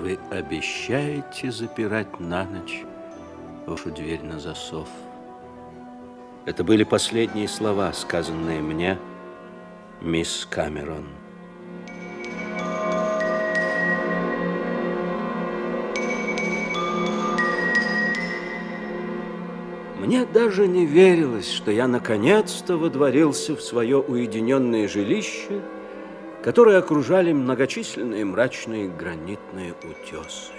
Вы обещаете запирать на ночь вашу дверь на засов? Это были последние слова, сказанные мне, мисс Камерон. Мне даже не верилось, что я наконец-то водворился в свое уединенное жилище, которое окружали многочисленные мрачные гранитные утесы.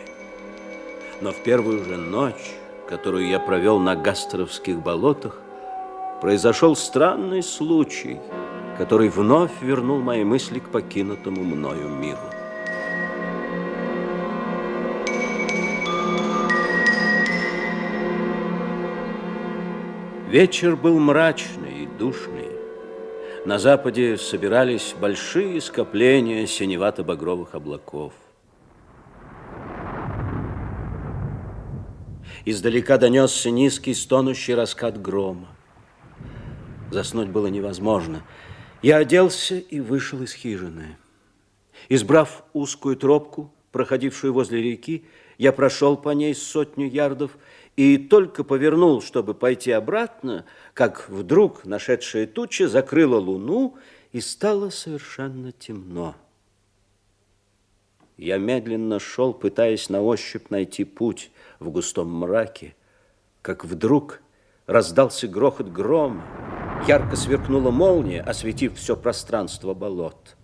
Но в первую же ночь, которую я провел на Гастеровских болотах, произошел странный случай, который вновь вернул мои мысли к покинутому мною миру. Вечер был мрачный и душный. На западе собирались большие скопления синевато-багровых облаков. Издалека донесся низкий стонущий раскат грома. Заснуть было невозможно. Я оделся и вышел из хижины. Избрав узкую тропку, проходившую возле реки, я прошел по ней сотню ярдов и только повернул, чтобы пойти обратно, как вдруг нашедшая туча закрыла луну, и стало совершенно темно. Я медленно шел, пытаясь на ощупь найти путь в густом мраке, как вдруг раздался грохот грома, ярко сверкнула молния, осветив все пространство болот.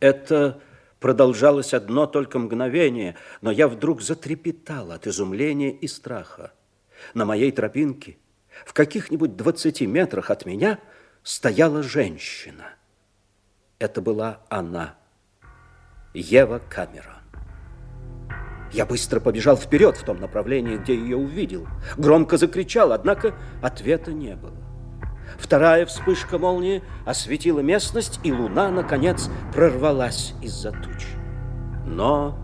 Это продолжалось одно только мгновение, но я вдруг затрепетал от изумления и страха на моей тропинке, в каких-нибудь двадцати метрах от меня, стояла женщина. Это была она, Ева Камерон. Я быстро побежал вперед в том направлении, где ее увидел. Громко закричал, однако ответа не было. Вторая вспышка молнии осветила местность, и луна, наконец, прорвалась из-за туч. Но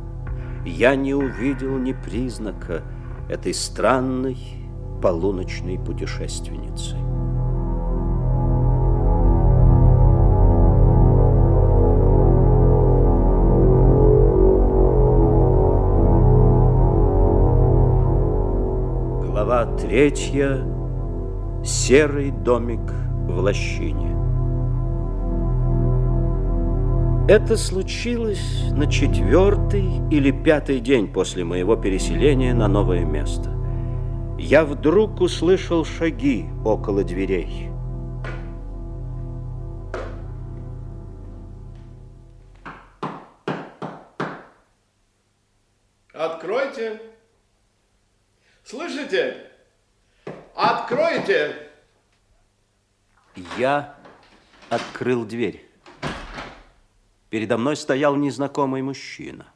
я не увидел ни признака этой странной полуночной путешественницы. Глава третья. Серый домик в лощине. Это случилось на четвертый или пятый день после моего переселения на новое место. Я вдруг услышал шаги около дверей. Откройте. Слышите? Откройте. Я открыл дверь. Передо мной стоял незнакомый мужчина.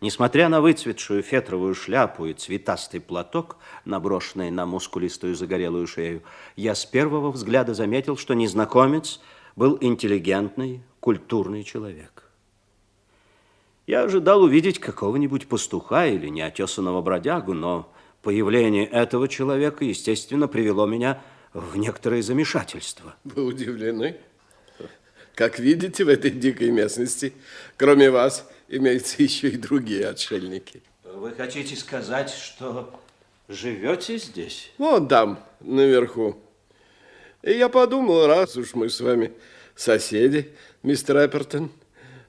Несмотря на выцветшую фетровую шляпу и цветастый платок, наброшенный на мускулистую загорелую шею, я с первого взгляда заметил, что незнакомец был интеллигентный, культурный человек. Я ожидал увидеть какого-нибудь пастуха или неотесанного бродягу, но появление этого человека, естественно, привело меня в некоторое замешательство. Вы удивлены? Как видите, в этой дикой местности, кроме вас, имеются еще и другие отшельники. Вы хотите сказать, что живете здесь? Вот там, наверху. И я подумал, раз уж мы с вами соседи, мистер Эппертон,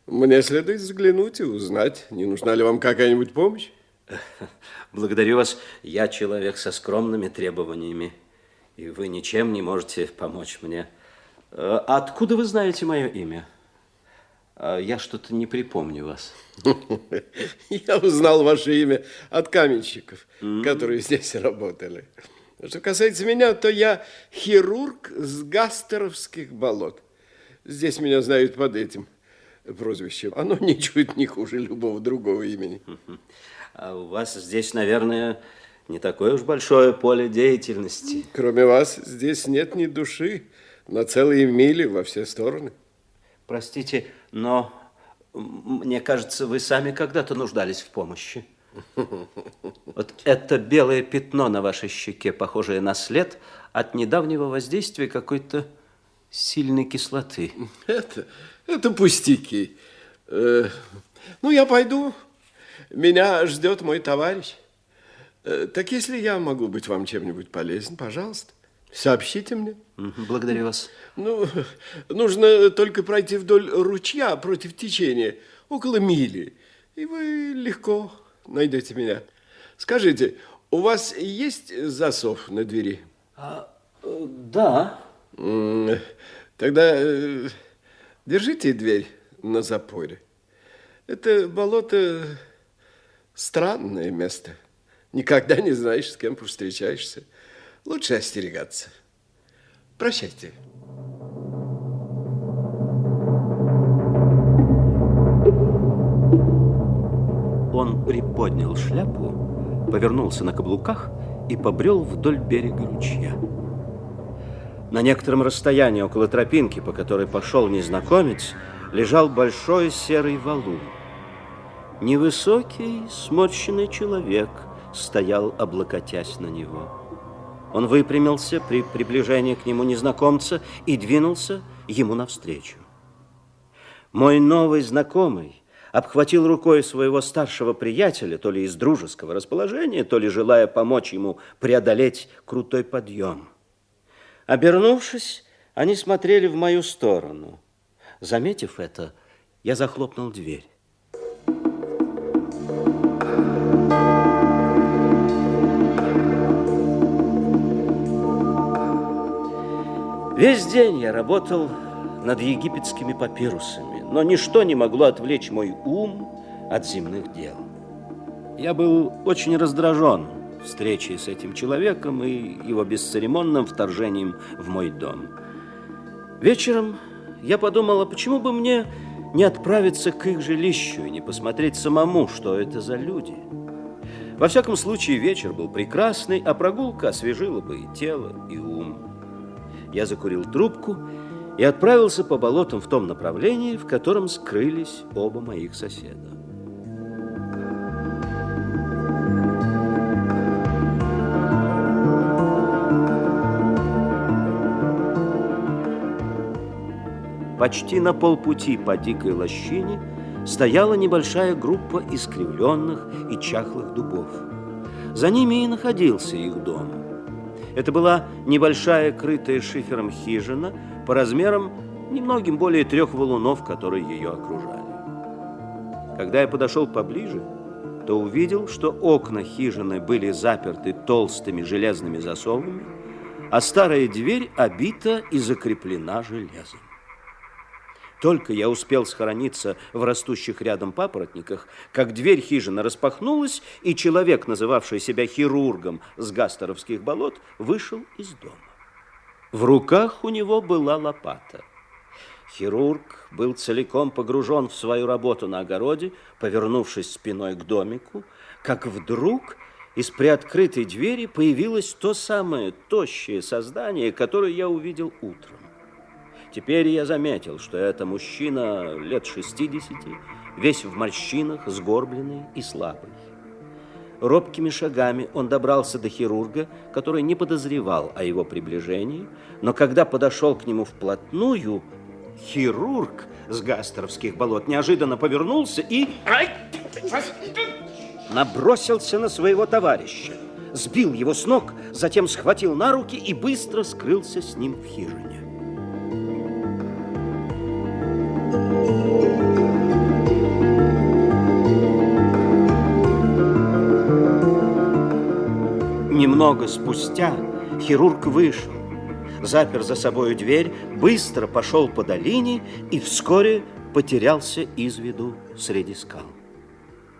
мне следует взглянуть и узнать, не нужна ли вам какая-нибудь помощь. Благодарю вас. Я человек со скромными требованиями, и вы ничем не можете помочь мне. Э, откуда вы знаете мое имя? Э, я что-то не припомню вас. Я узнал ваше имя от каменщиков, которые здесь работали. Что касается меня, то я хирург с Гастеровских болот. Здесь меня знают под этим прозвищем. Оно ничуть не хуже любого другого имени. А у вас здесь, наверное, не такое уж большое поле деятельности. Кроме вас, здесь нет ни души на целые мили во все стороны. Простите, но мне кажется, вы сами когда-то нуждались в помощи. Вот это белое пятно на вашей щеке, похожее на след от недавнего воздействия какой-то сильной кислоты. Это, это пустяки. Э, ну, я пойду. меня ждет мой товарищ. Э, так если я могу быть вам чем-нибудь полезен, пожалуйста, сообщите мне. Благодарю вас. Ну, нужно только пройти вдоль ручья против течения, около мили, и вы легко найдете меня. Скажите, у вас есть засов на двери? А, э, да. Тогда э, держите дверь на запоре. Это болото странное место. Никогда не знаешь, с кем повстречаешься. Лучше остерегаться. Прощайте. Он приподнял шляпу, повернулся на каблуках и побрел вдоль берега ручья. На некотором расстоянии около тропинки, по которой пошел незнакомец, лежал большой серый валун. Невысокий, сморщенный человек стоял, облокотясь на него. Он выпрямился при приближении к нему незнакомца и двинулся ему навстречу. Мой новый знакомый обхватил рукой своего старшего приятеля, то ли из дружеского расположения, то ли желая помочь ему преодолеть крутой подъем. Обернувшись, они смотрели в мою сторону. Заметив это, я захлопнул дверь. Весь день я работал над египетскими папирусами, но ничто не могло отвлечь мой ум от земных дел. Я был очень раздражен встречей с этим человеком и его бесцеремонным вторжением в мой дом. Вечером я подумал, а почему бы мне не отправиться к их жилищу и не посмотреть самому, что это за люди? Во всяком случае, вечер был прекрасный, а прогулка освежила бы и тело, и ум. Я закурил трубку и отправился по болотам в том направлении, в котором скрылись оба моих соседа. Почти на полпути по дикой лощине стояла небольшая группа искривленных и чахлых дубов. За ними и находился их дом – это была небольшая, крытая шифером хижина, по размерам немногим более трех валунов, которые ее окружали. Когда я подошел поближе, то увидел, что окна хижины были заперты толстыми железными засовами, а старая дверь обита и закреплена железом. Только я успел схорониться в растущих рядом папоротниках, как дверь хижины распахнулась, и человек, называвший себя хирургом с Гастеровских болот, вышел из дома. В руках у него была лопата. Хирург был целиком погружен в свою работу на огороде, повернувшись спиной к домику, как вдруг из приоткрытой двери появилось то самое тощее создание, которое я увидел утром. Теперь я заметил, что это мужчина лет 60, весь в морщинах, сгорбленный и слабый. Робкими шагами он добрался до хирурга, который не подозревал о его приближении, но когда подошел к нему вплотную, хирург с гастеровских болот неожиданно повернулся и набросился на своего товарища, сбил его с ног, затем схватил на руки и быстро скрылся с ним в хижине. Немного спустя хирург вышел, запер за собой дверь, быстро пошел по долине и вскоре потерялся из виду среди скал.